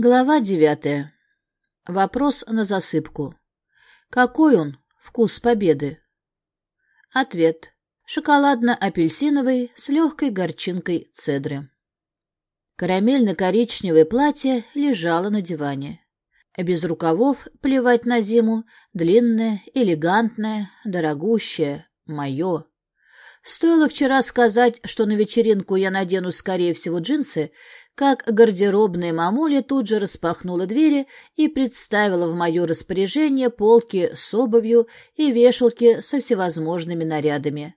Глава девятая. Вопрос на засыпку. Какой он, вкус победы? Ответ. Шоколадно-апельсиновый с легкой горчинкой цедры. Карамельно-коричневое платье лежало на диване. Без рукавов, плевать на зиму, длинное, элегантное, дорогущее, мое. Стоило вчера сказать, что на вечеринку я надену, скорее всего, джинсы, как гардеробная мамуля тут же распахнула двери и представила в мое распоряжение полки с обувью и вешалки со всевозможными нарядами.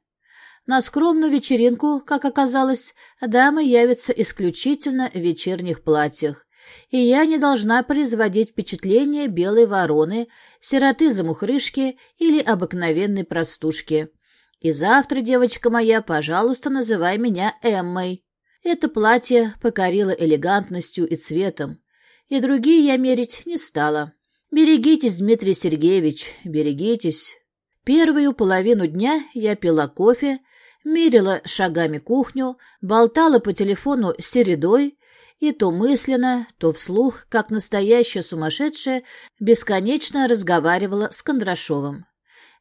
На скромную вечеринку, как оказалось, дамы явятся исключительно в вечерних платьях, и я не должна производить впечатление белой вороны, сироты-замухрышки или обыкновенной простушки. И завтра, девочка моя, пожалуйста, называй меня Эммой. Это платье покорило элегантностью и цветом, и другие я мерить не стала. Берегитесь, Дмитрий Сергеевич, берегитесь. Первую половину дня я пила кофе, мерила шагами кухню, болтала по телефону с Середой и то мысленно, то вслух, как настоящая сумасшедшая, бесконечно разговаривала с Кондрашовым.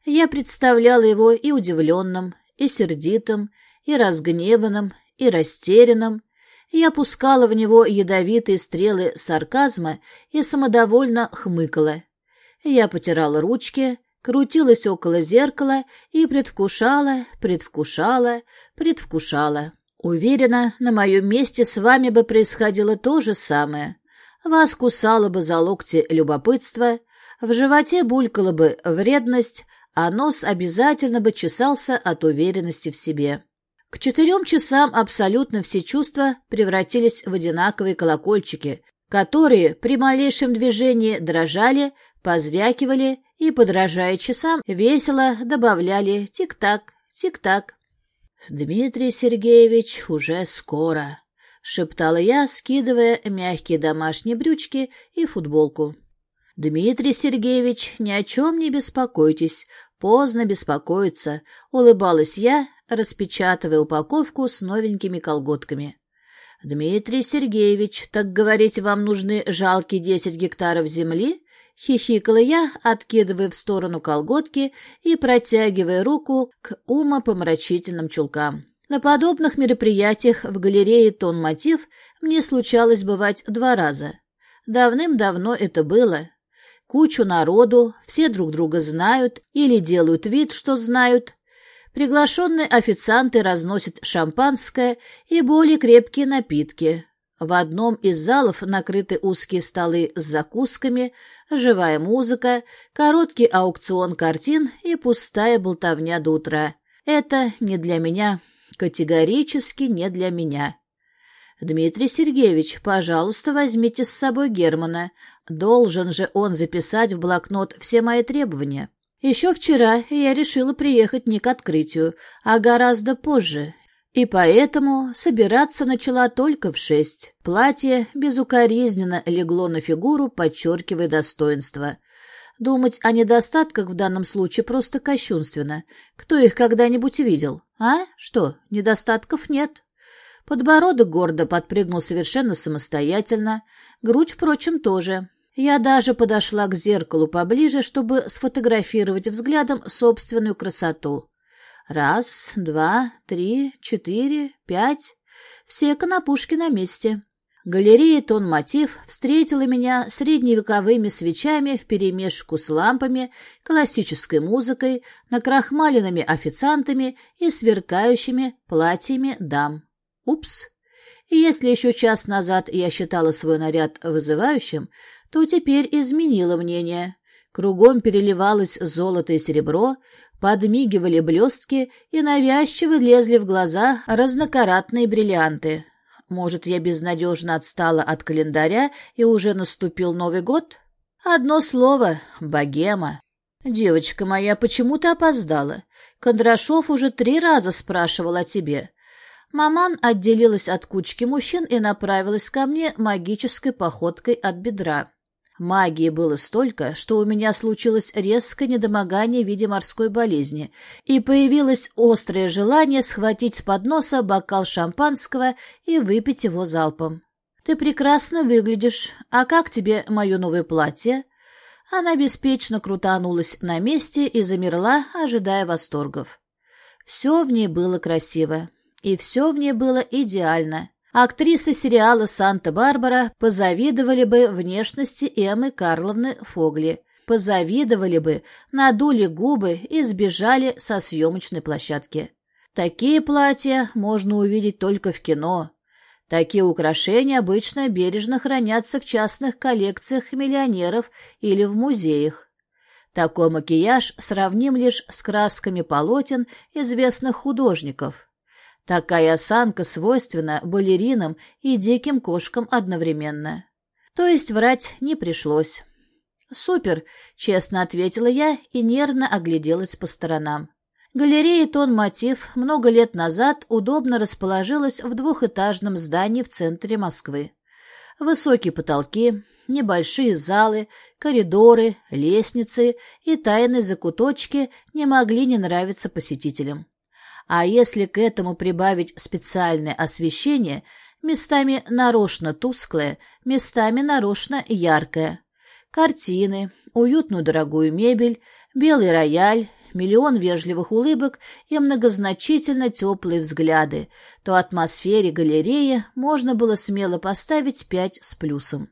Я представляла его и удивленным, и сердитым, и разгневанным, и растерянным, я пускала в него ядовитые стрелы сарказма и самодовольно хмыкала. Я потирала ручки, крутилась около зеркала и предвкушала, предвкушала, предвкушала. Уверена, на моем месте с вами бы происходило то же самое. Вас кусало бы за локти любопытство, в животе булькала бы вредность, а нос обязательно бы чесался от уверенности в себе. К четырем часам абсолютно все чувства превратились в одинаковые колокольчики, которые при малейшем движении дрожали, позвякивали и, подражая часам, весело добавляли тик-так, тик-так. «Дмитрий Сергеевич уже скоро», — шептала я, скидывая мягкие домашние брючки и футболку. «Дмитрий Сергеевич, ни о чем не беспокойтесь, поздно беспокоиться», — улыбалась я, распечатывая упаковку с новенькими колготками. «Дмитрий Сергеевич, так говорите, вам нужны жалкие десять гектаров земли?» — хихикала я, откидывая в сторону колготки и протягивая руку к умопомрачительным чулкам. На подобных мероприятиях в галерее «Тон Мотив» мне случалось бывать два раза. Давным-давно это было. Кучу народу, все друг друга знают или делают вид, что знают, Приглашенные официанты разносят шампанское и более крепкие напитки. В одном из залов накрыты узкие столы с закусками, живая музыка, короткий аукцион картин и пустая болтовня до утра. Это не для меня, категорически не для меня. Дмитрий Сергеевич, пожалуйста, возьмите с собой Германа. Должен же он записать в блокнот все мои требования. Еще вчера я решила приехать не к открытию, а гораздо позже, и поэтому собираться начала только в шесть. Платье безукоризненно легло на фигуру, подчеркивая достоинство. Думать о недостатках в данном случае просто кощунственно. Кто их когда-нибудь видел? А? Что, недостатков нет? Подбородок гордо подпрыгнул совершенно самостоятельно, грудь, впрочем, тоже. Я даже подошла к зеркалу поближе, чтобы сфотографировать взглядом собственную красоту. Раз, два, три, четыре, пять. Все конопушки на месте. Галерея «Тон Мотив» встретила меня средневековыми свечами вперемешку с лампами, классической музыкой, накрахмаленными официантами и сверкающими платьями дам. Упс! И если еще час назад я считала свой наряд вызывающим, то теперь изменило мнение. Кругом переливалось золото и серебро, подмигивали блестки и навязчиво лезли в глаза разнокаратные бриллианты. Может, я безнадежно отстала от календаря и уже наступил Новый год? Одно слово — богема. «Девочка моя, почему ты опоздала? Кондрашов уже три раза спрашивал о тебе. Маман отделилась от кучки мужчин и направилась ко мне магической походкой от бедра. Магии было столько, что у меня случилось резкое недомогание в виде морской болезни, и появилось острое желание схватить с подноса бокал шампанского и выпить его залпом. Ты прекрасно выглядишь. А как тебе мое новое платье?» Она беспечно крутанулась на месте и замерла, ожидая восторгов. Все в ней было красиво, и все в ней было идеально. Актрисы сериала «Санта-Барбара» позавидовали бы внешности Эммы Карловны Фогли, позавидовали бы, надули губы и сбежали со съемочной площадки. Такие платья можно увидеть только в кино. Такие украшения обычно бережно хранятся в частных коллекциях миллионеров или в музеях. Такой макияж сравним лишь с красками полотен известных художников. Такая осанка свойственна балеринам и диким кошкам одновременно. То есть врать не пришлось. «Супер!» — честно ответила я и нервно огляделась по сторонам. Галерея «Тон Мотив» много лет назад удобно расположилась в двухэтажном здании в центре Москвы. Высокие потолки, небольшие залы, коридоры, лестницы и тайные закуточки не могли не нравиться посетителям. А если к этому прибавить специальное освещение, местами нарочно тусклое, местами нарочно яркое, картины, уютную дорогую мебель, белый рояль, миллион вежливых улыбок и многозначительно теплые взгляды, то атмосфере галереи можно было смело поставить пять с плюсом.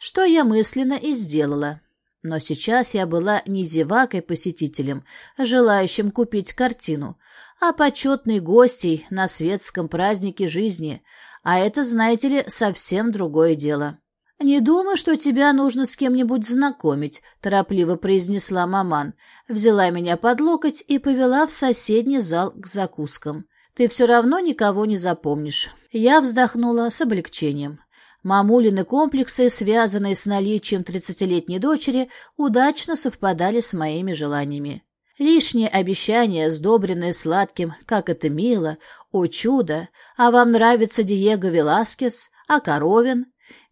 Что я мысленно и сделала. Но сейчас я была не зевакой-посетителем, желающим купить картину, а почетной гостей на светском празднике жизни, а это, знаете ли, совсем другое дело. «Не думаю, что тебя нужно с кем-нибудь знакомить», — торопливо произнесла маман, взяла меня под локоть и повела в соседний зал к закускам. «Ты все равно никого не запомнишь». Я вздохнула с облегчением. Мамулины комплексы, связанные с наличием тридцатилетней дочери, удачно совпадали с моими желаниями. Лишние обещания, сдобренные сладким, как это мило, о чудо, а вам нравится Диего Веласкес, а Коровин,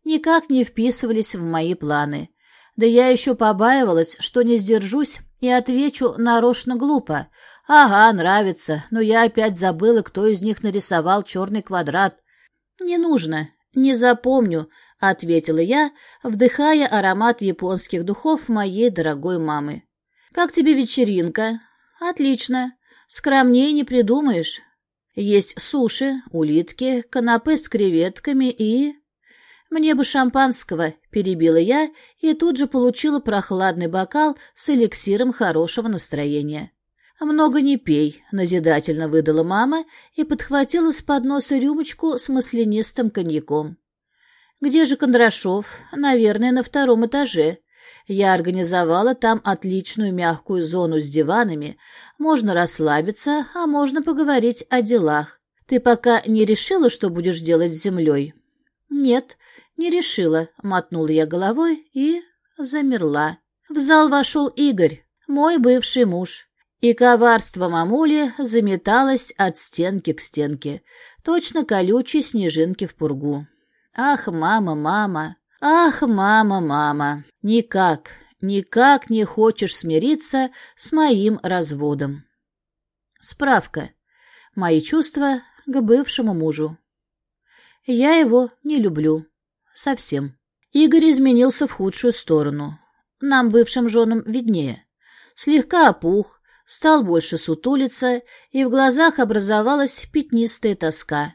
никак не вписывались в мои планы. Да я еще побаивалась, что не сдержусь и отвечу нарочно глупо. Ага, нравится, но я опять забыла, кто из них нарисовал черный квадрат. Не нужно, не запомню, — ответила я, вдыхая аромат японских духов моей дорогой мамы. «Как тебе вечеринка?» «Отлично. Скромнее не придумаешь. Есть суши, улитки, канапе с креветками и...» «Мне бы шампанского», — перебила я и тут же получила прохладный бокал с эликсиром хорошего настроения. «Много не пей», — назидательно выдала мама и подхватила с подноса рюмочку с маслянистым коньяком. «Где же Кондрашов? Наверное, на втором этаже. Я организовала там отличную мягкую зону с диванами. Можно расслабиться, а можно поговорить о делах. Ты пока не решила, что будешь делать с землей?» «Нет», «Не решила», — мотнула я головой и замерла. В зал вошел Игорь, мой бывший муж. И коварство мамули заметалось от стенки к стенке, точно колючей снежинки в пургу. «Ах, мама, мама! Ах, мама, мама! Никак, никак не хочешь смириться с моим разводом!» Справка. Мои чувства к бывшему мужу. Я его не люблю. Совсем. Игорь изменился в худшую сторону. Нам, бывшим женам, виднее. Слегка опух, стал больше сутулиться, и в глазах образовалась пятнистая тоска.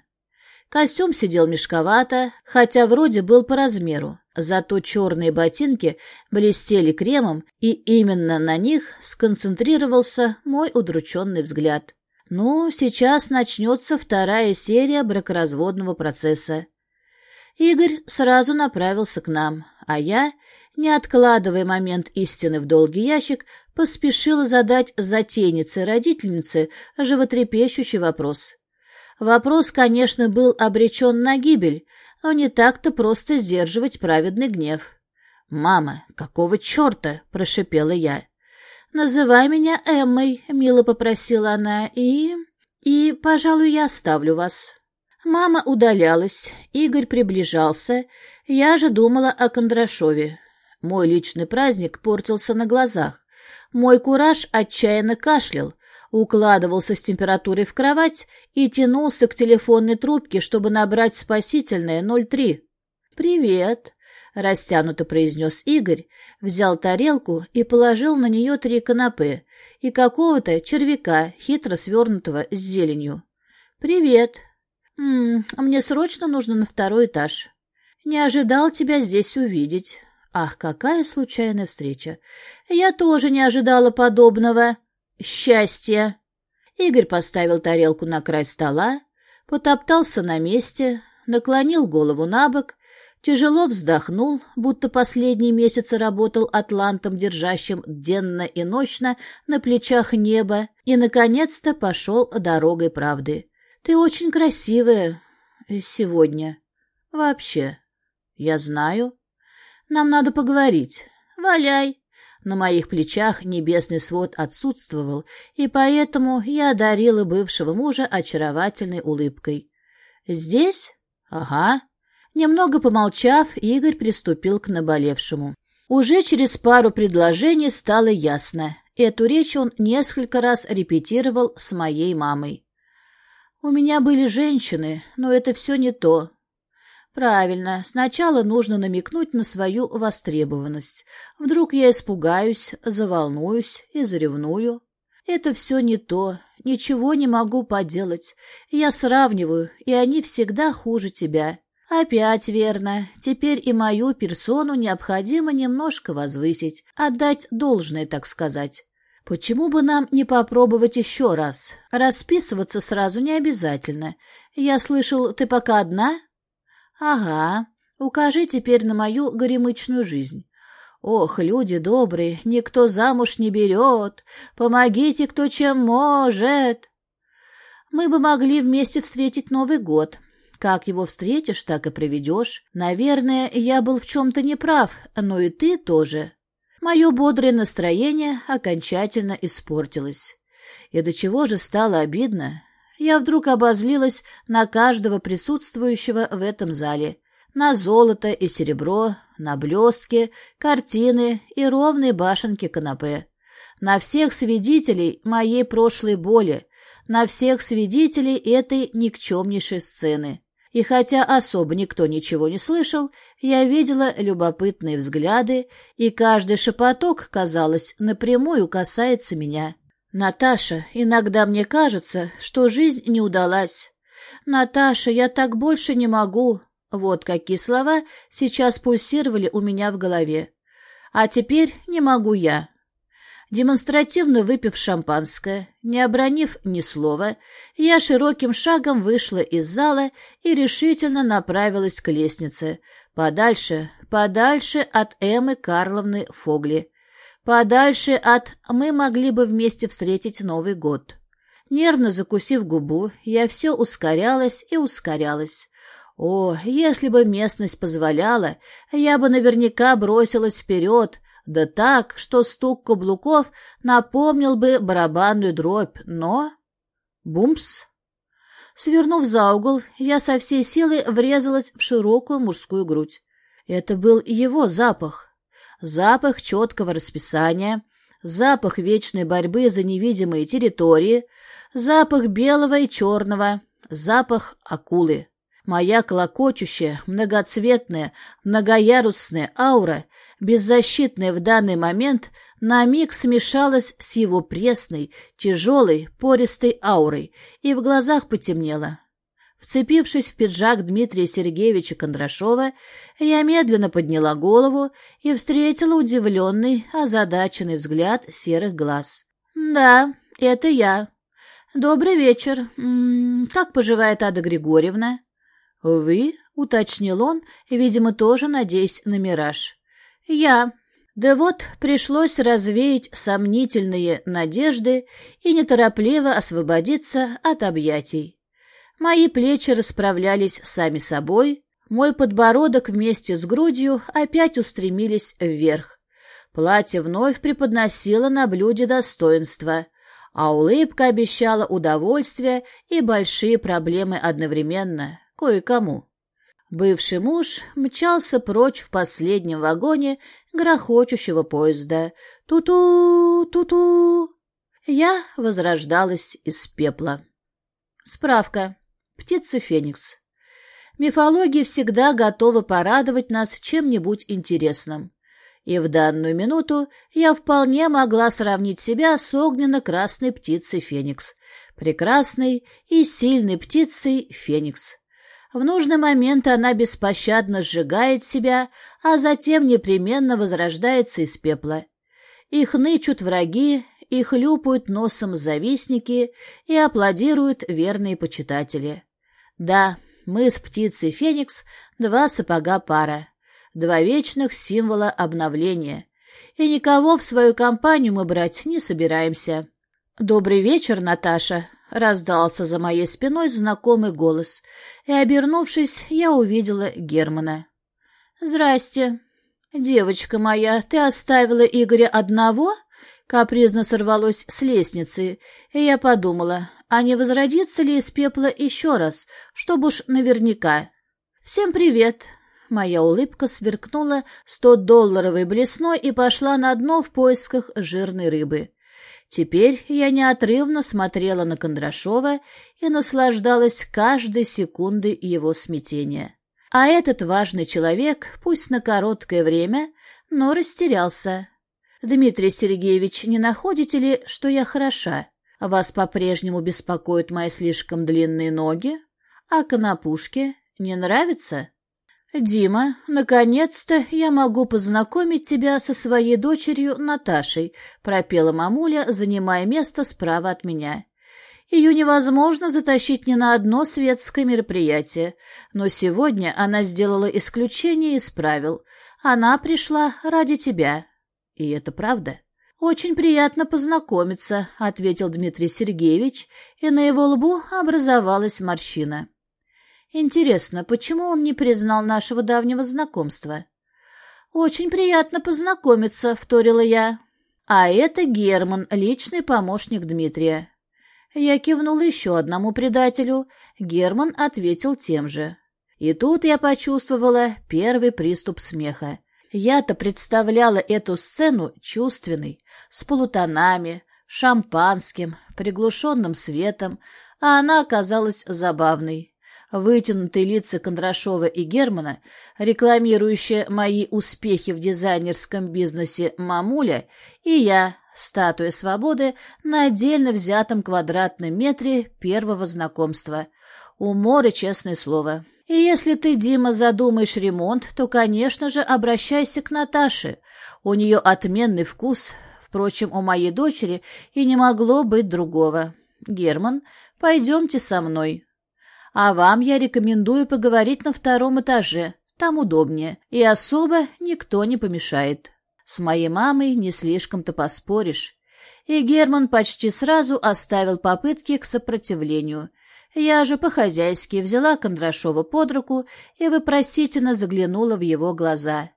Костюм сидел мешковато, хотя вроде был по размеру, зато черные ботинки блестели кремом, и именно на них сконцентрировался мой удрученный взгляд. Ну, сейчас начнется вторая серия бракоразводного процесса. Игорь сразу направился к нам, а я, не откладывая момент истины в долгий ящик, поспешила задать затейнице-родительнице животрепещущий вопрос. Вопрос, конечно, был обречен на гибель, но не так-то просто сдерживать праведный гнев. «Мама, какого черта?» — прошипела я. «Называй меня Эммой», — мило попросила она, — «и... и, пожалуй, я оставлю вас». Мама удалялась, Игорь приближался, я же думала о Кондрашове. Мой личный праздник портился на глазах. Мой кураж отчаянно кашлял, укладывался с температурой в кровать и тянулся к телефонной трубке, чтобы набрать спасительное 03. «Привет», — растянуто произнес Игорь, взял тарелку и положил на нее три канапе и какого-то червяка, хитро свернутого с зеленью. «Привет. М -м, мне срочно нужно на второй этаж. Не ожидал тебя здесь увидеть. Ах, какая случайная встреча. Я тоже не ожидала подобного. Счастья!» Игорь поставил тарелку на край стола, потоптался на месте, наклонил голову на бок, тяжело вздохнул, будто последние месяцы работал атлантом, держащим денно и ночно на плечах небо, и, наконец-то, пошел дорогой правды. «Ты очень красивая сегодня. Вообще. Я знаю. Нам надо поговорить. Валяй». На моих плечах небесный свод отсутствовал, и поэтому я одарила бывшего мужа очаровательной улыбкой. «Здесь? Ага». Немного помолчав, Игорь приступил к наболевшему. Уже через пару предложений стало ясно. Эту речь он несколько раз репетировал с моей мамой. «У меня были женщины, но это все не то. Правильно, сначала нужно намекнуть на свою востребованность. Вдруг я испугаюсь, заволнуюсь и заревную. Это все не то, ничего не могу поделать. Я сравниваю, и они всегда хуже тебя. Опять верно, теперь и мою персону необходимо немножко возвысить, отдать должное, так сказать. Почему бы нам не попробовать еще раз? Расписываться сразу не обязательно. Я слышал, ты пока одна? «Ага, укажи теперь на мою горемычную жизнь. Ох, люди добрые, никто замуж не берет, помогите, кто чем может. Мы бы могли вместе встретить Новый год. Как его встретишь, так и проведешь. Наверное, я был в чем-то неправ, но и ты тоже. Мое бодрое настроение окончательно испортилось. И до чего же стало обидно, я вдруг обозлилась на каждого присутствующего в этом зале, на золото и серебро, на блестки, картины и ровные башенки канапе, на всех свидетелей моей прошлой боли, на всех свидетелей этой никчемнейшей сцены. И хотя особо никто ничего не слышал, я видела любопытные взгляды, и каждый шепоток, казалось, напрямую касается меня. «Наташа, иногда мне кажется, что жизнь не удалась. Наташа, я так больше не могу». Вот какие слова сейчас пульсировали у меня в голове. А теперь не могу я. Демонстративно выпив шампанское, не обронив ни слова, я широким шагом вышла из зала и решительно направилась к лестнице, подальше, подальше от Эммы Карловны Фогли, Подальше от «мы могли бы вместе встретить Новый год». Нервно закусив губу, я все ускорялась и ускорялась. О, если бы местность позволяла, я бы наверняка бросилась вперед, да так, что стук каблуков напомнил бы барабанную дробь, но... Бумс! Свернув за угол, я со всей силы врезалась в широкую мужскую грудь. Это был его запах запах четкого расписания, запах вечной борьбы за невидимые территории, запах белого и черного, запах акулы. Моя колокочущая, многоцветная, многоярусная аура, беззащитная в данный момент, на миг смешалась с его пресной, тяжелой, пористой аурой, и в глазах потемнело. Вцепившись в пиджак Дмитрия Сергеевича Кондрашова, я медленно подняла голову и встретила удивленный, озадаченный взгляд серых глаз. «Да, это я. Добрый вечер. М -м, как поживает Ада Григорьевна?» «Вы?» — уточнил он, видимо, тоже надеясь на мираж. «Я. Да вот пришлось развеять сомнительные надежды и неторопливо освободиться от объятий. Мои плечи расправлялись сами собой, мой подбородок вместе с грудью опять устремились вверх. Платье вновь преподносило на блюде достоинства, а улыбка обещала удовольствие и большие проблемы одновременно, кое-кому. Бывший муж мчался прочь в последнем вагоне грохочущего поезда. Ту-ту, ту-ту. Я возрождалась из пепла. Справка. Птица Феникс. Мифология всегда готова порадовать нас чем-нибудь интересным. И в данную минуту я вполне могла сравнить себя с огненно-красной птицей Феникс, прекрасной и сильной птицей Феникс. В нужный момент она беспощадно сжигает себя, а затем непременно возрождается из пепла. Их нычут враги, и хлюпают носом завистники и аплодируют верные почитатели. Да, мы с птицей Феникс — два сапога пара, два вечных символа обновления, и никого в свою компанию мы брать не собираемся. «Добрый вечер, Наташа!» — раздался за моей спиной знакомый голос, и, обернувшись, я увидела Германа. «Здрасте. Девочка моя, ты оставила Игоря одного?» Капризно сорвалось с лестницы, и я подумала, а не возродится ли из пепла еще раз, чтобы уж наверняка. «Всем привет!» Моя улыбка сверкнула сто-долларовой блесной и пошла на дно в поисках жирной рыбы. Теперь я неотрывно смотрела на Кондрашова и наслаждалась каждой секундой его смятения. А этот важный человек, пусть на короткое время, но растерялся. «Дмитрий Сергеевич, не находите ли, что я хороша? Вас по-прежнему беспокоят мои слишком длинные ноги? А конопушки не нравятся?» «Дима, наконец-то я могу познакомить тебя со своей дочерью Наташей», пропела мамуля, занимая место справа от меня. Ее невозможно затащить ни на одно светское мероприятие, но сегодня она сделала исключение из правил. Она пришла ради тебя. И это правда. «Очень приятно познакомиться», — ответил Дмитрий Сергеевич, и на его лбу образовалась морщина. «Интересно, почему он не признал нашего давнего знакомства?» «Очень приятно познакомиться», — вторила я. «А это Герман, личный помощник Дмитрия». Я кивнула еще одному предателю. Герман ответил тем же. И тут я почувствовала первый приступ смеха. Я-то представляла эту сцену чувственной, с полутонами, шампанским, приглушенным светом, а она оказалась забавной. Вытянутые лица Кондрашова и Германа, рекламирующие мои успехи в дизайнерском бизнесе «Мамуля», и я, статуя свободы, на отдельно взятом квадратном метре первого знакомства. Умор и честное слово. И если ты, Дима, задумаешь ремонт, то, конечно же, обращайся к Наташе. У нее отменный вкус. Впрочем, у моей дочери и не могло быть другого. Герман, пойдемте со мной. А вам я рекомендую поговорить на втором этаже. Там удобнее. И особо никто не помешает. С моей мамой не слишком-то поспоришь. И Герман почти сразу оставил попытки к сопротивлению. Я же по-хозяйски взяла Кондрашова под руку и вопросительно заглянула в его глаза.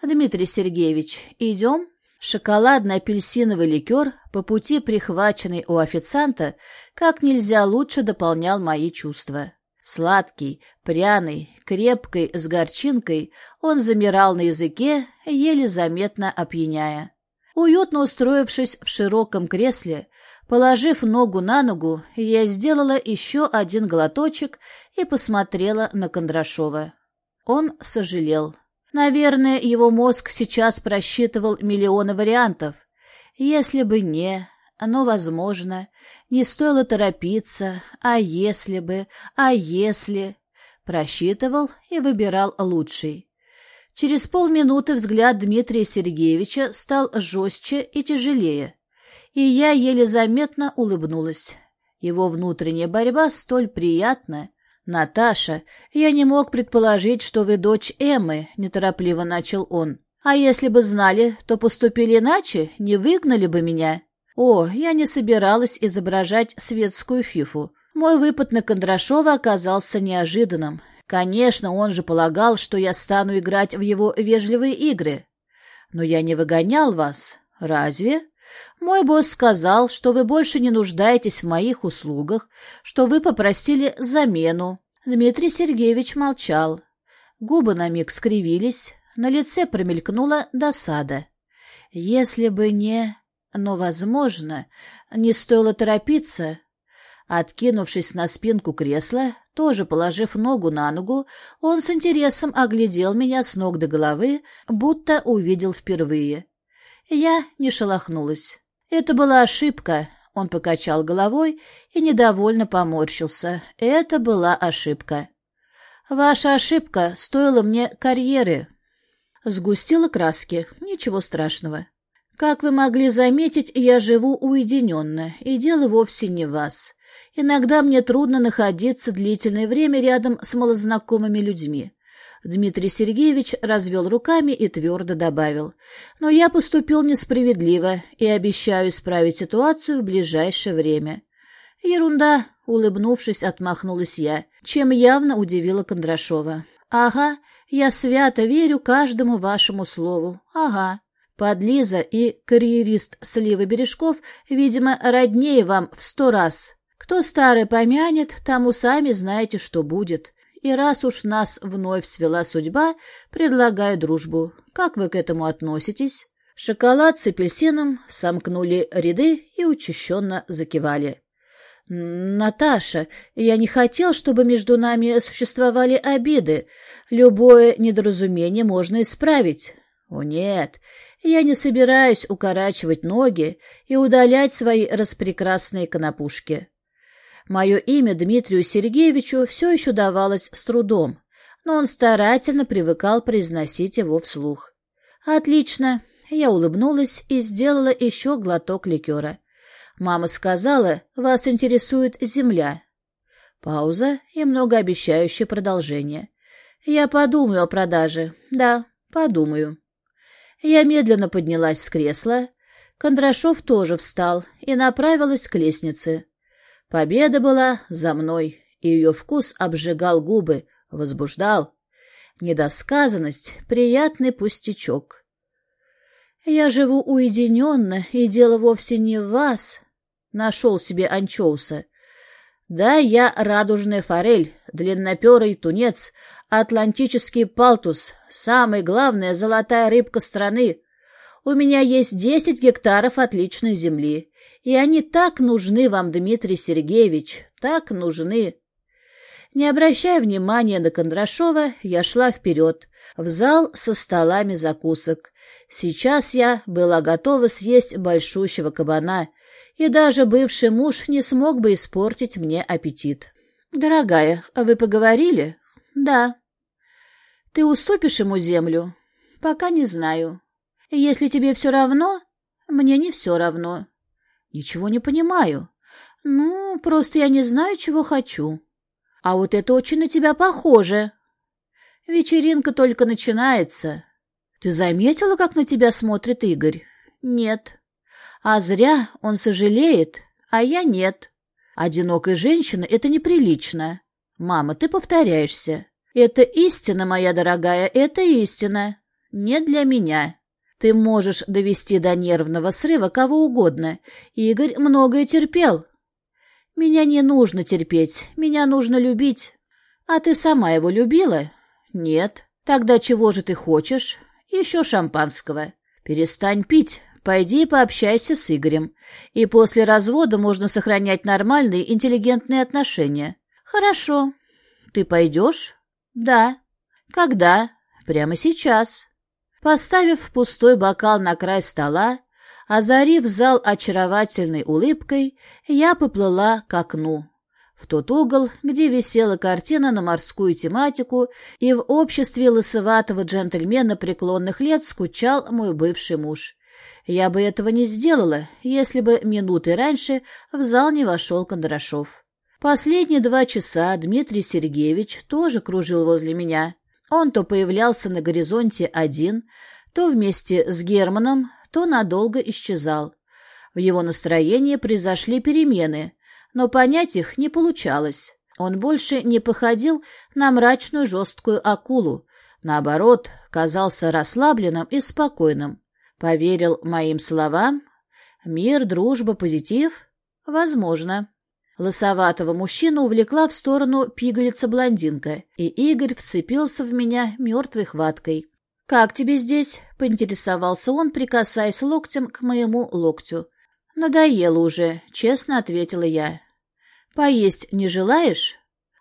«Дмитрий Сергеевич, идем?» Шоколадно-апельсиновый ликер, по пути прихваченный у официанта, как нельзя лучше дополнял мои чувства. Сладкий, пряный, крепкий, с горчинкой, он замирал на языке, еле заметно опьяняя. Уютно устроившись в широком кресле, Положив ногу на ногу, я сделала еще один глоточек и посмотрела на Кондрашова. Он сожалел. Наверное, его мозг сейчас просчитывал миллионы вариантов. Если бы не, но, возможно, не стоило торопиться, а если бы, а если... Просчитывал и выбирал лучший. Через полминуты взгляд Дмитрия Сергеевича стал жестче и тяжелее и я еле заметно улыбнулась. Его внутренняя борьба столь приятна. «Наташа, я не мог предположить, что вы дочь Эммы», — неторопливо начал он. «А если бы знали, то поступили иначе, не выгнали бы меня». О, я не собиралась изображать светскую фифу. Мой выпад на Кондрашова оказался неожиданным. Конечно, он же полагал, что я стану играть в его вежливые игры. Но я не выгонял вас. Разве? Мой босс сказал, что вы больше не нуждаетесь в моих услугах, что вы попросили замену. Дмитрий Сергеевич молчал. Губы на миг скривились, на лице промелькнула досада. Если бы не... Но, возможно, не стоило торопиться. Откинувшись на спинку кресла, Тоже положив ногу на ногу, он с интересом оглядел меня с ног до головы, будто увидел впервые. Я не шелохнулась. Это была ошибка. Он покачал головой и недовольно поморщился. Это была ошибка. Ваша ошибка стоила мне карьеры. Сгустила краски. Ничего страшного. Как вы могли заметить, я живу уединенно, и дело вовсе не в вас. Иногда мне трудно находиться длительное время рядом с малознакомыми людьми. Дмитрий Сергеевич развел руками и твердо добавил. «Но я поступил несправедливо и обещаю исправить ситуацию в ближайшее время». «Ерунда», — улыбнувшись, отмахнулась я, чем явно удивила Кондрашова. «Ага, я свято верю каждому вашему слову. Ага». Подлиза и карьерист Слива Бережков, видимо, роднее вам в сто раз. Кто старый помянет, тому сами знаете, что будет. И раз уж нас вновь свела судьба, предлагаю дружбу. Как вы к этому относитесь?» Шоколад с апельсином сомкнули ряды и учащенно закивали. «Наташа, я не хотел, чтобы между нами существовали обиды. Любое недоразумение можно исправить». «О, нет, я не собираюсь укорачивать ноги и удалять свои распрекрасные конопушки. Мое имя Дмитрию Сергеевичу все еще давалось с трудом, но он старательно привыкал произносить его вслух. «Отлично!» Я улыбнулась и сделала еще глоток ликера. «Мама сказала, вас интересует земля». Пауза и многообещающее продолжение. «Я подумаю о продаже. Да, подумаю». Я медленно поднялась с кресла. Кондрашов тоже встал и направилась к лестнице. Победа была за мной, и ее вкус обжигал губы, возбуждал. Недосказанность — приятный пустячок. «Я живу уединенно, и дело вовсе не в вас», — нашел себе анчоуса. «Да, я радужная форель, длинноперый тунец, атлантический палтус, самая главная золотая рыбка страны. У меня есть десять гектаров отличной земли, и они так нужны вам, Дмитрий Сергеевич, так нужны. Не обращая внимания на Кондрашова, я шла вперед, в зал со столами закусок. Сейчас я была готова съесть большущего кабана, и даже бывший муж не смог бы испортить мне аппетит. «Дорогая, а вы поговорили?» «Да». «Ты уступишь ему землю?» «Пока не знаю. Если тебе все равно...» «Мне не все равно. Ничего не понимаю. Ну, просто я не знаю, чего хочу. А вот это очень на тебя похоже. Вечеринка только начинается. Ты заметила, как на тебя смотрит Игорь? Нет. А зря он сожалеет, а я нет. Одинокой женщина — это неприлично. Мама, ты повторяешься. Это истина, моя дорогая, это истина. Не для меня. Ты можешь довести до нервного срыва кого угодно. Игорь многое терпел. Меня не нужно терпеть, меня нужно любить. А ты сама его любила? Нет. Тогда чего же ты хочешь? Еще шампанского. Перестань пить, пойди и пообщайся с Игорем. И после развода можно сохранять нормальные, интеллигентные отношения. Хорошо. Ты пойдешь? Да. Когда? Прямо сейчас. Поставив пустой бокал на край стола, озарив зал очаровательной улыбкой, я поплыла к окну, в тот угол, где висела картина на морскую тематику, и в обществе лысоватого джентльмена преклонных лет скучал мой бывший муж. Я бы этого не сделала, если бы минуты раньше в зал не вошел Кондрашов. Последние два часа Дмитрий Сергеевич тоже кружил возле меня. Он то появлялся на горизонте один, то вместе с Германом, то надолго исчезал. В его настроении произошли перемены, но понять их не получалось. Он больше не походил на мрачную жесткую акулу, наоборот, казался расслабленным и спокойным. Поверил моим словам? Мир, дружба, позитив? Возможно. Лысоватого мужчину увлекла в сторону пигалица-блондинка, и Игорь вцепился в меня мертвой хваткой. «Как тебе здесь?» — поинтересовался он, прикасаясь локтем к моему локтю. «Надоело уже», — честно ответила я. «Поесть не желаешь?»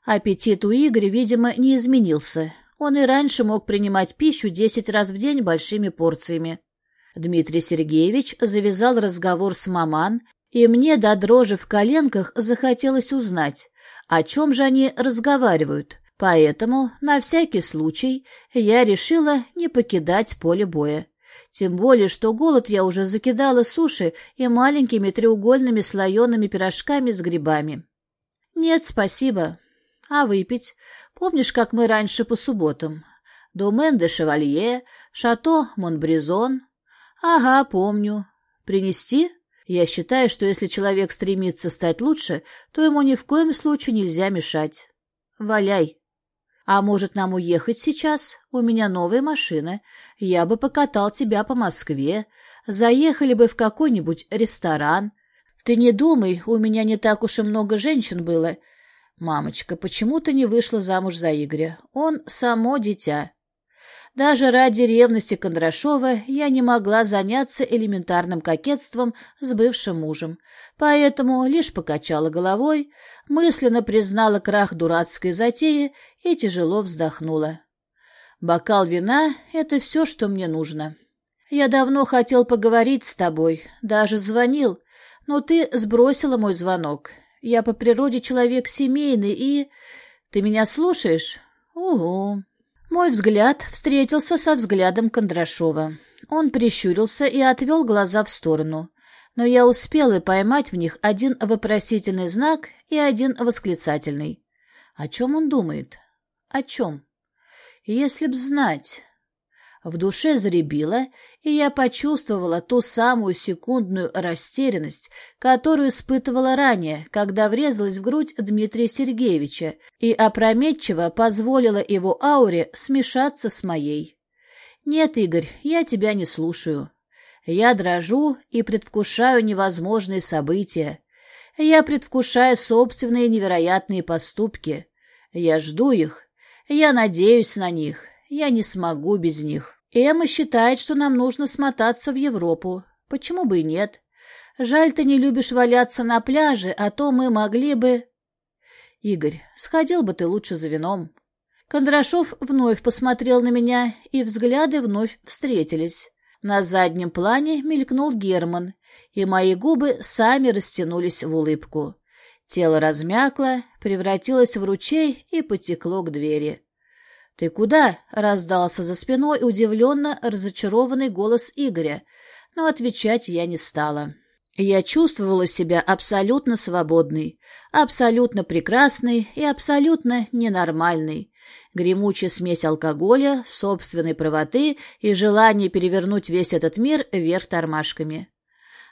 Аппетит у Игоря, видимо, не изменился. Он и раньше мог принимать пищу десять раз в день большими порциями. Дмитрий Сергеевич завязал разговор с маман, и мне до дрожи в коленках захотелось узнать, о чем же они разговаривают. Поэтому, на всякий случай, я решила не покидать поле боя. Тем более, что голод я уже закидала суши и маленькими треугольными слоеными пирожками с грибами. Нет, спасибо. А выпить? Помнишь, как мы раньше по субботам? Домен де Шевалье, Шато Монбризон. Ага, помню. Принести? Я считаю, что если человек стремится стать лучше, то ему ни в коем случае нельзя мешать. Валяй. А может, нам уехать сейчас? У меня новая машина. Я бы покатал тебя по Москве. Заехали бы в какой-нибудь ресторан. Ты не думай, у меня не так уж и много женщин было. Мамочка, почему ты не вышла замуж за Игоря? Он само дитя. Даже ради ревности Кондрашова я не могла заняться элементарным кокетством с бывшим мужем, поэтому лишь покачала головой, мысленно признала крах дурацкой затеи и тяжело вздохнула. Бокал вина — это все, что мне нужно. Я давно хотел поговорить с тобой, даже звонил, но ты сбросила мой звонок. Я по природе человек семейный и... Ты меня слушаешь? Угу. Мой взгляд встретился со взглядом Кондрашова. Он прищурился и отвел глаза в сторону. Но я успела поймать в них один вопросительный знак и один восклицательный. О чем он думает? О чем? Если б знать... В душе заребило, и я почувствовала ту самую секундную растерянность, которую испытывала ранее, когда врезалась в грудь Дмитрия Сергеевича и опрометчиво позволила его ауре смешаться с моей. «Нет, Игорь, я тебя не слушаю. Я дрожу и предвкушаю невозможные события. Я предвкушаю собственные невероятные поступки. Я жду их. Я надеюсь на них. Я не смогу без них. Эмма считает, что нам нужно смотаться в Европу. Почему бы и нет? Жаль, ты не любишь валяться на пляже, а то мы могли бы... Игорь, сходил бы ты лучше за вином. Кондрашов вновь посмотрел на меня, и взгляды вновь встретились. На заднем плане мелькнул Герман, и мои губы сами растянулись в улыбку. Тело размякло, превратилось в ручей и потекло к двери. «Ты куда?» — раздался за спиной удивленно разочарованный голос Игоря, но отвечать я не стала. Я чувствовала себя абсолютно свободной, абсолютно прекрасной и абсолютно ненормальной. Гремучая смесь алкоголя, собственной правоты и желание перевернуть весь этот мир вверх тормашками.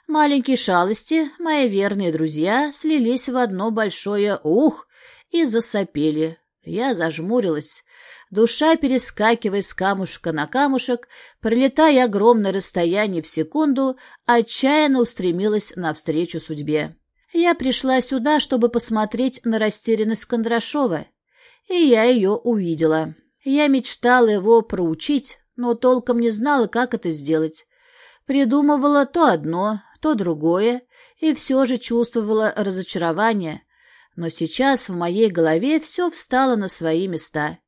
Маленькие шалости, мои верные друзья, слились в одно большое «ух» и засопели. Я зажмурилась. Душа, перескакивая с камушка на камушек, пролетая огромное расстояние в секунду, отчаянно устремилась навстречу судьбе. Я пришла сюда, чтобы посмотреть на растерянность Кондрашова, и я ее увидела. Я мечтала его проучить, но толком не знала, как это сделать. Придумывала то одно, то другое, и все же чувствовала разочарование. Но сейчас в моей голове все встало на свои места.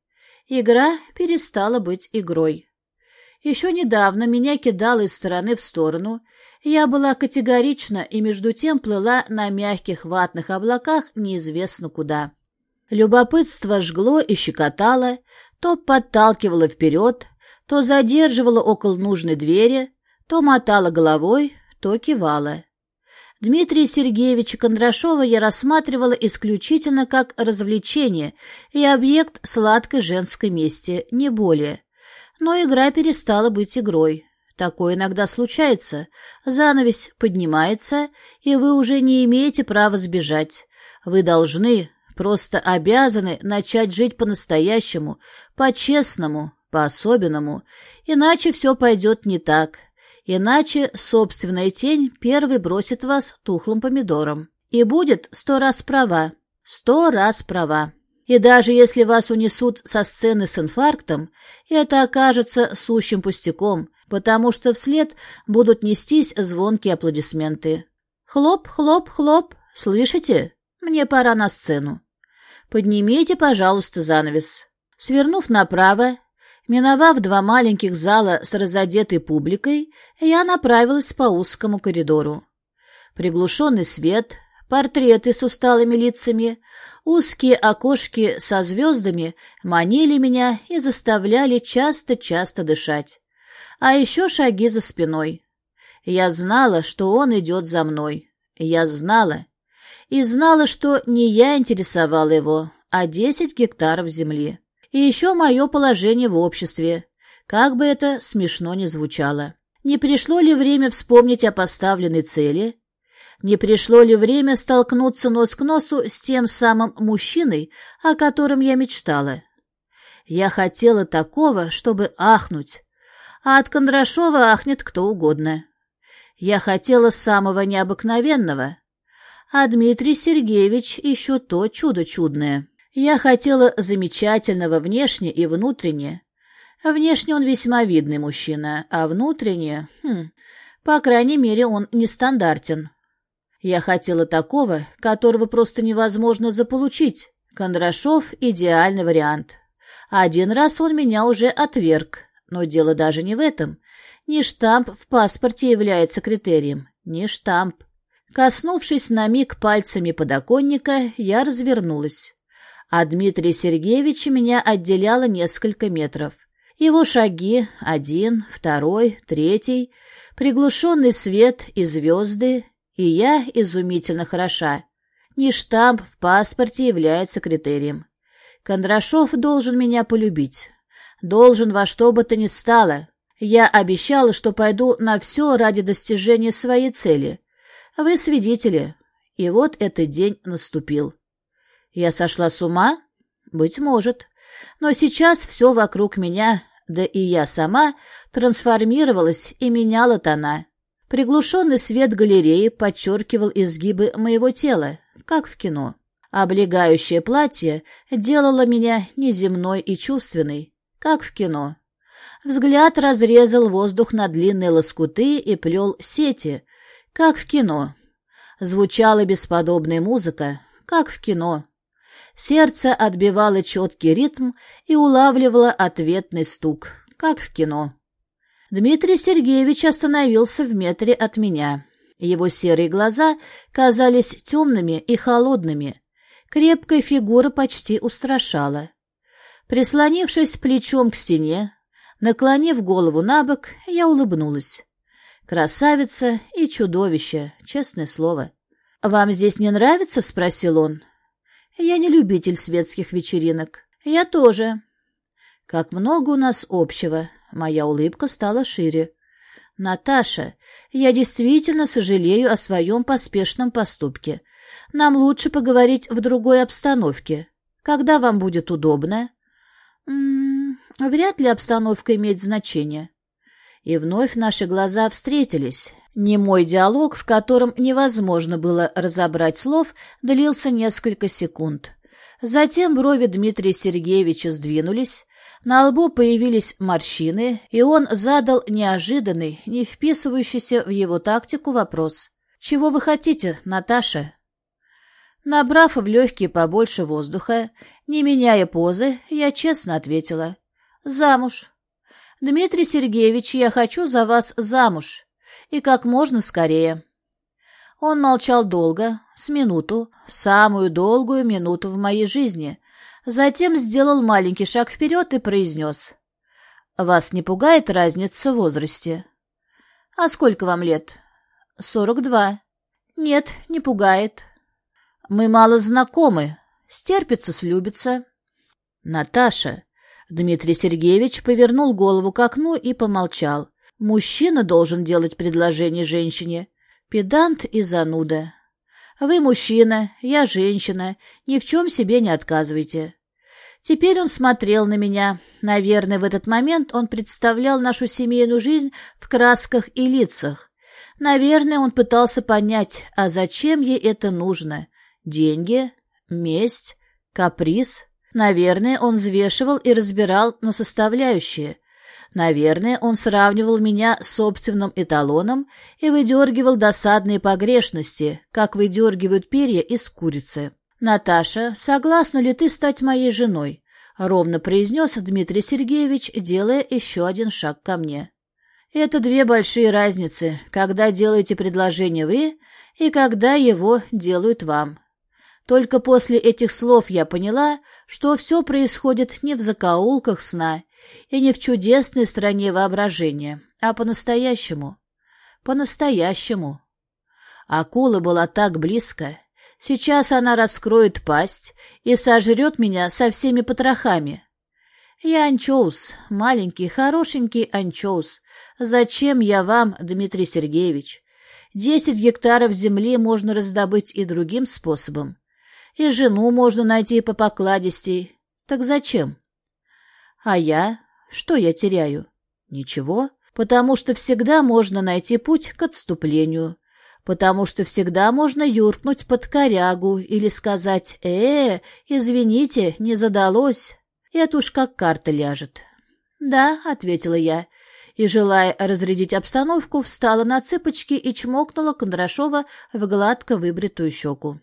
Игра перестала быть игрой. Еще недавно меня кидало из стороны в сторону. Я была категорична и между тем плыла на мягких ватных облаках неизвестно куда. Любопытство жгло и щекотало, то подталкивало вперед, то задерживало около нужной двери, то мотало головой, то кивало. Дмитрия Сергеевича Кондрашова я рассматривала исключительно как развлечение и объект сладкой женской мести, не более. Но игра перестала быть игрой. Такое иногда случается. Занавесь поднимается, и вы уже не имеете права сбежать. Вы должны, просто обязаны начать жить по-настоящему, по-честному, по-особенному, иначе все пойдет не так. Иначе собственная тень первый бросит вас тухлым помидором. И будет сто раз права. Сто раз права. И даже если вас унесут со сцены с инфарктом, это окажется сущим пустяком, потому что вслед будут нестись звонкие аплодисменты. Хлоп, хлоп, хлоп. Слышите? Мне пора на сцену. Поднимите, пожалуйста, занавес. Свернув направо, миновав два маленьких зала с разодетой публикой, я направилась по узкому коридору. Приглушенный свет, портреты с усталыми лицами, узкие окошки со звездами манили меня и заставляли часто-часто дышать. А еще шаги за спиной. Я знала, что он идет за мной. Я знала. И знала, что не я интересовала его, а десять гектаров земли. И еще мое положение в обществе, как бы это смешно ни звучало. Не пришло ли время вспомнить о поставленной цели? Не пришло ли время столкнуться нос к носу с тем самым мужчиной, о котором я мечтала? Я хотела такого, чтобы ахнуть, а от Кондрашова ахнет кто угодно. Я хотела самого необыкновенного, а Дмитрий Сергеевич еще то чудо чудное. Я хотела замечательного внешне и внутренне. Внешне он весьма видный мужчина, а внутренне... Хм, по крайней мере, он нестандартен. Я хотела такого, которого просто невозможно заполучить. Кондрашов — идеальный вариант. Один раз он меня уже отверг, но дело даже не в этом. Не штамп в паспорте является критерием, не штамп. Коснувшись на миг пальцами подоконника, я развернулась а Дмитрия Сергеевича меня отделяло несколько метров. Его шаги — один, второй, третий, приглушенный свет и звезды, и я изумительно хороша. Не штамп в паспорте является критерием. Кондрашов должен меня полюбить. Должен во что бы то ни стало. Я обещала, что пойду на все ради достижения своей цели. Вы свидетели. И вот этот день наступил. Я сошла с ума? Быть может. Но сейчас все вокруг меня, да и я сама, трансформировалась и меняла тона. Приглушенный свет галереи подчеркивал изгибы моего тела, как в кино. Облегающее платье делало меня неземной и чувственной, как в кино. Взгляд разрезал воздух на длинные лоскуты и плел сети, как в кино. Звучала бесподобная музыка, как в кино. Сердце отбивало четкий ритм и улавливало ответный стук, как в кино. Дмитрий Сергеевич остановился в метре от меня. Его серые глаза казались темными и холодными. Крепкая фигура почти устрашала. Прислонившись плечом к стене, наклонив голову на бок, я улыбнулась. Красавица и чудовище, честное слово. «Вам здесь не нравится?» — спросил он. Я не любитель светских вечеринок. Я тоже. Как много у нас общего. Моя улыбка стала шире. Наташа, я действительно сожалею о своем поспешном поступке. Нам лучше поговорить в другой обстановке. Когда вам будет удобно? М -м, вряд ли обстановка имеет значение. И вновь наши глаза встретились. Немой диалог, в котором невозможно было разобрать слов, длился несколько секунд. Затем брови Дмитрия Сергеевича сдвинулись, на лбу появились морщины, и он задал неожиданный, не вписывающийся в его тактику вопрос. «Чего вы хотите, Наташа?» Набрав в легкие побольше воздуха, не меняя позы, я честно ответила. «Замуж. Дмитрий Сергеевич, я хочу за вас замуж и как можно скорее. Он молчал долго, с минуту, самую долгую минуту в моей жизни, затем сделал маленький шаг вперед и произнес. «Вас не пугает разница в возрасте?» «А сколько вам лет?» «Сорок два». «Нет, не пугает». «Мы мало знакомы. Стерпится, слюбится». «Наташа». Дмитрий Сергеевич повернул голову к окну и помолчал. Мужчина должен делать предложение женщине. Педант и зануда. Вы мужчина, я женщина, ни в чем себе не отказывайте. Теперь он смотрел на меня. Наверное, в этот момент он представлял нашу семейную жизнь в красках и лицах. Наверное, он пытался понять, а зачем ей это нужно? Деньги? Месть? Каприз? Наверное, он взвешивал и разбирал на составляющие. Наверное, он сравнивал меня с собственным эталоном и выдергивал досадные погрешности, как выдергивают перья из курицы. «Наташа, согласна ли ты стать моей женой?» — ровно произнес Дмитрий Сергеевич, делая еще один шаг ко мне. «Это две большие разницы, когда делаете предложение вы и когда его делают вам. Только после этих слов я поняла, что все происходит не в закоулках сна и не в чудесной стране воображения, а по-настоящему. По-настоящему. Акула была так близко. Сейчас она раскроет пасть и сожрет меня со всеми потрохами. Я анчоус, маленький, хорошенький анчоус. Зачем я вам, Дмитрий Сергеевич? Десять гектаров земли можно раздобыть и другим способом. И жену можно найти по покладистей. Так зачем? А я? Что я теряю? Ничего, потому что всегда можно найти путь к отступлению потому что всегда можно юркнуть под корягу или сказать «Э, извините, не задалось». Это уж как карта ляжет. «Да», — ответила я, и, желая разрядить обстановку, встала на цыпочки и чмокнула Кондрашова в гладко выбритую щеку.